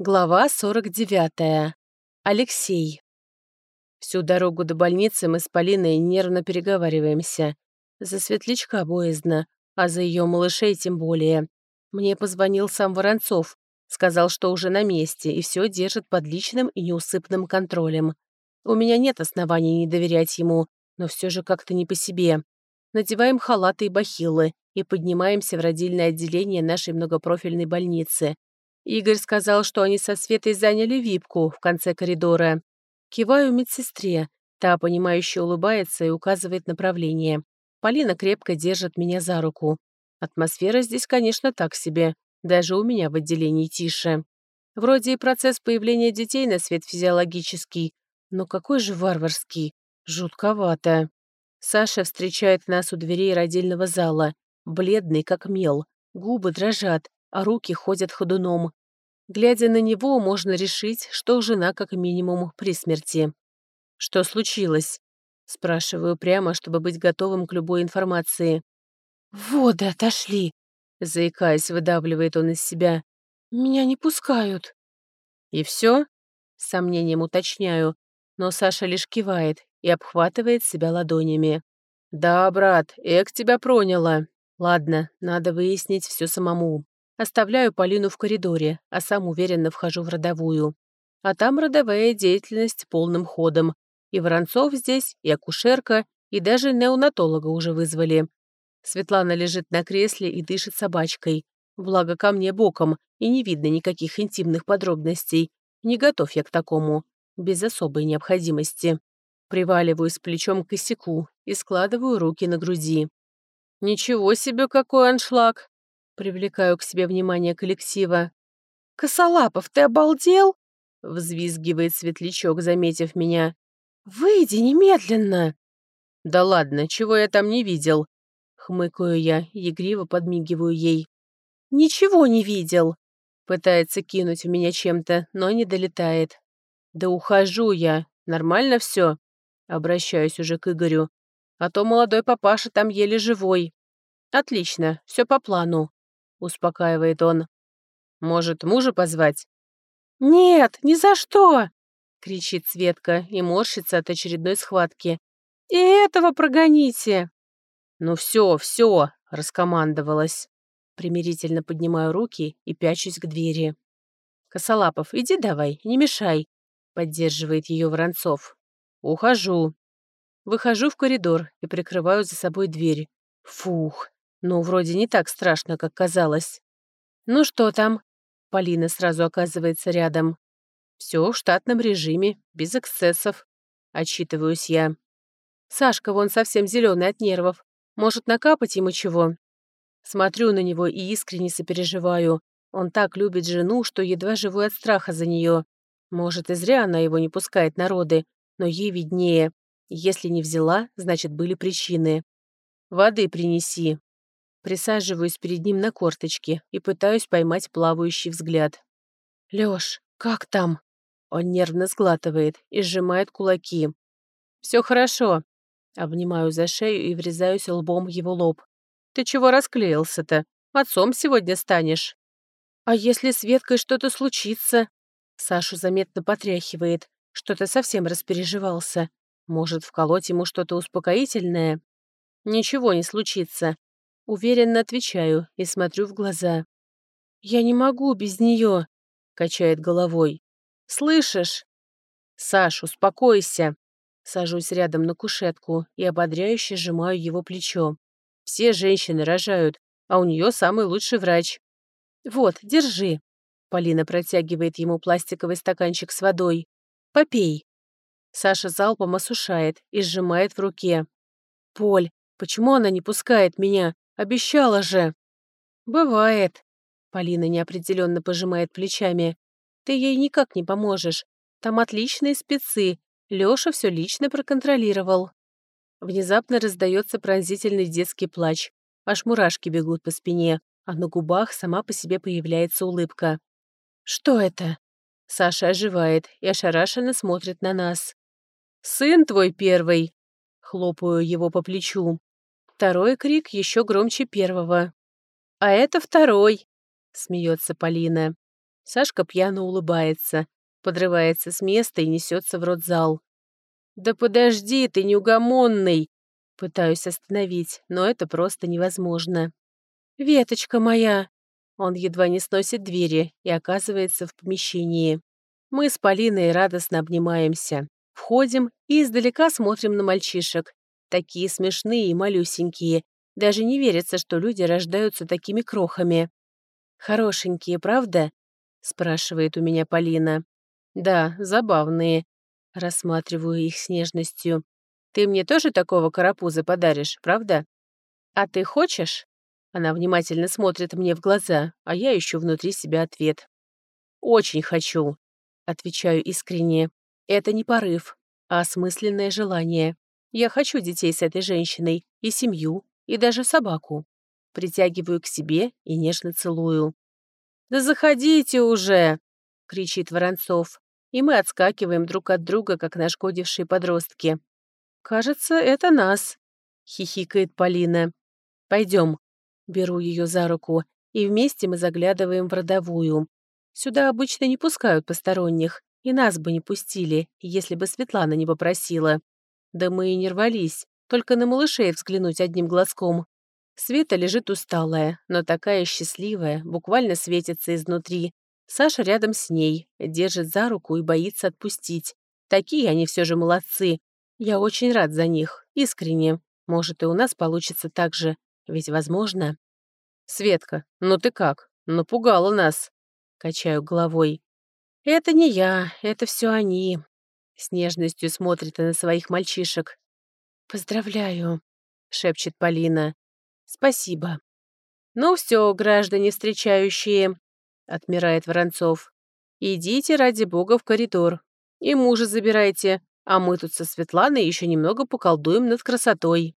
Глава 49. Алексей. Всю дорогу до больницы мы с Полиной нервно переговариваемся. За светлячка боязно, а за ее малышей тем более. Мне позвонил сам Воронцов, сказал, что уже на месте и все держит под личным и неусыпным контролем. У меня нет оснований не доверять ему, но все же как-то не по себе. Надеваем халаты и бахилы и поднимаемся в родильное отделение нашей многопрофильной больницы. Игорь сказал, что они со Светой заняли випку в конце коридора. Киваю медсестре. Та, понимающе улыбается и указывает направление. Полина крепко держит меня за руку. Атмосфера здесь, конечно, так себе. Даже у меня в отделении тише. Вроде и процесс появления детей на свет физиологический, но какой же варварский. Жутковато. Саша встречает нас у дверей родильного зала, бледный как мел, губы дрожат, а руки ходят ходуном. Глядя на него, можно решить, что жена как минимум при смерти. «Что случилось?» Спрашиваю прямо, чтобы быть готовым к любой информации. «Воды отошли!» Заикаясь, выдавливает он из себя. «Меня не пускают!» «И все?» С сомнением уточняю, но Саша лишь кивает и обхватывает себя ладонями. «Да, брат, эк тебя проняло. Ладно, надо выяснить все самому. Оставляю Полину в коридоре, а сам уверенно вхожу в родовую. А там родовая деятельность полным ходом. И Воронцов здесь, и акушерка, и даже неонатолога уже вызвали. Светлана лежит на кресле и дышит собачкой. Благо ко мне боком, и не видно никаких интимных подробностей. Не готов я к такому. Без особой необходимости. Приваливаюсь плечом к косяку и складываю руки на груди. «Ничего себе, какой аншлаг!» Привлекаю к себе внимание коллектива. «Косолапов, ты обалдел?» Взвизгивает светлячок, заметив меня. «Выйди немедленно!» «Да ладно, чего я там не видел?» Хмыкаю я, игриво подмигиваю ей. «Ничего не видел!» Пытается кинуть в меня чем-то, но не долетает. «Да ухожу я. Нормально все?» Обращаюсь уже к Игорю. «А то молодой папаша там еле живой». «Отлично, все по плану. — успокаивает он. «Может, мужа позвать?» «Нет, ни за что!» — кричит Светка и морщится от очередной схватки. «И этого прогоните!» «Ну все, все!» — раскомандовалась. Примирительно поднимаю руки и пячусь к двери. «Косолапов, иди давай, не мешай!» — поддерживает ее Воронцов. «Ухожу!» Выхожу в коридор и прикрываю за собой дверь. Фух, ну, вроде не так страшно, как казалось. «Ну что там?» Полина сразу оказывается рядом. Все в штатном режиме, без эксцессов. Отчитываюсь я. Сашка вон совсем зеленый от нервов. Может, накапать ему чего? Смотрю на него и искренне сопереживаю. Он так любит жену, что едва живу от страха за нее. Может, и зря она его не пускает народы, но ей виднее. Если не взяла, значит, были причины. «Воды принеси», Присаживаюсь перед ним на корточки и пытаюсь поймать плавающий взгляд. «Лёш, как там?» Он нервно сглатывает и сжимает кулаки. «Всё хорошо». Обнимаю за шею и врезаюсь лбом в его лоб. «Ты чего расклеился-то? Отцом сегодня станешь». «А если с Веткой что-то случится?» Сашу заметно потряхивает. Что-то совсем распереживался. Может, вколоть ему что-то успокоительное? Ничего не случится. Уверенно отвечаю и смотрю в глаза. «Я не могу без нее», — качает головой. «Слышишь?» «Саш, успокойся». Сажусь рядом на кушетку и ободряюще сжимаю его плечо. Все женщины рожают, а у нее самый лучший врач. «Вот, держи». Полина протягивает ему пластиковый стаканчик с водой. «Попей». Саша залпом осушает и сжимает в руке. «Поль, почему она не пускает меня? Обещала же!» «Бывает», — Полина неопределенно пожимает плечами. «Ты ей никак не поможешь. Там отличные спецы. Лёша все лично проконтролировал». Внезапно раздается пронзительный детский плач. Аж мурашки бегут по спине, а на губах сама по себе появляется улыбка. «Что это?» Саша оживает и ошарашенно смотрит на нас. «Сын твой первый!» Хлопаю его по плечу. Второй крик еще громче первого. «А это второй!» — смеется Полина. Сашка пьяно улыбается, подрывается с места и несется в родзал. «Да подожди, ты неугомонный!» Пытаюсь остановить, но это просто невозможно. «Веточка моя!» Он едва не сносит двери и оказывается в помещении. Мы с Полиной радостно обнимаемся. Входим и издалека смотрим на мальчишек. Такие смешные и малюсенькие. Даже не верится, что люди рождаются такими крохами. «Хорошенькие, правда?» — спрашивает у меня Полина. «Да, забавные». Рассматриваю их с нежностью. «Ты мне тоже такого карапуза подаришь, правда?» «А ты хочешь?» Она внимательно смотрит мне в глаза, а я ищу внутри себя ответ. «Очень хочу», — отвечаю искренне. «Это не порыв, а осмысленное желание. Я хочу детей с этой женщиной, и семью, и даже собаку. Притягиваю к себе и нежно целую. «Да заходите уже!» — кричит Воронцов, и мы отскакиваем друг от друга, как нашкодившие подростки. «Кажется, это нас», — хихикает Полина. «Пойдем». Беру ее за руку, и вместе мы заглядываем в родовую. Сюда обычно не пускают посторонних, и нас бы не пустили, если бы Светлана не попросила. Да мы и не рвались, только на малышей взглянуть одним глазком. Света лежит усталая, но такая счастливая, буквально светится изнутри. Саша рядом с ней, держит за руку и боится отпустить. Такие они все же молодцы. Я очень рад за них, искренне. Может, и у нас получится так же, ведь возможно. «Светка, ну ты как? Напугала нас!» Качаю головой. «Это не я, это все они». С нежностью смотрит на своих мальчишек. «Поздравляю», — шепчет Полина. «Спасибо». «Ну все, граждане встречающие», — отмирает Воронцов. «Идите, ради бога, в коридор. И мужа забирайте, а мы тут со Светланой еще немного поколдуем над красотой».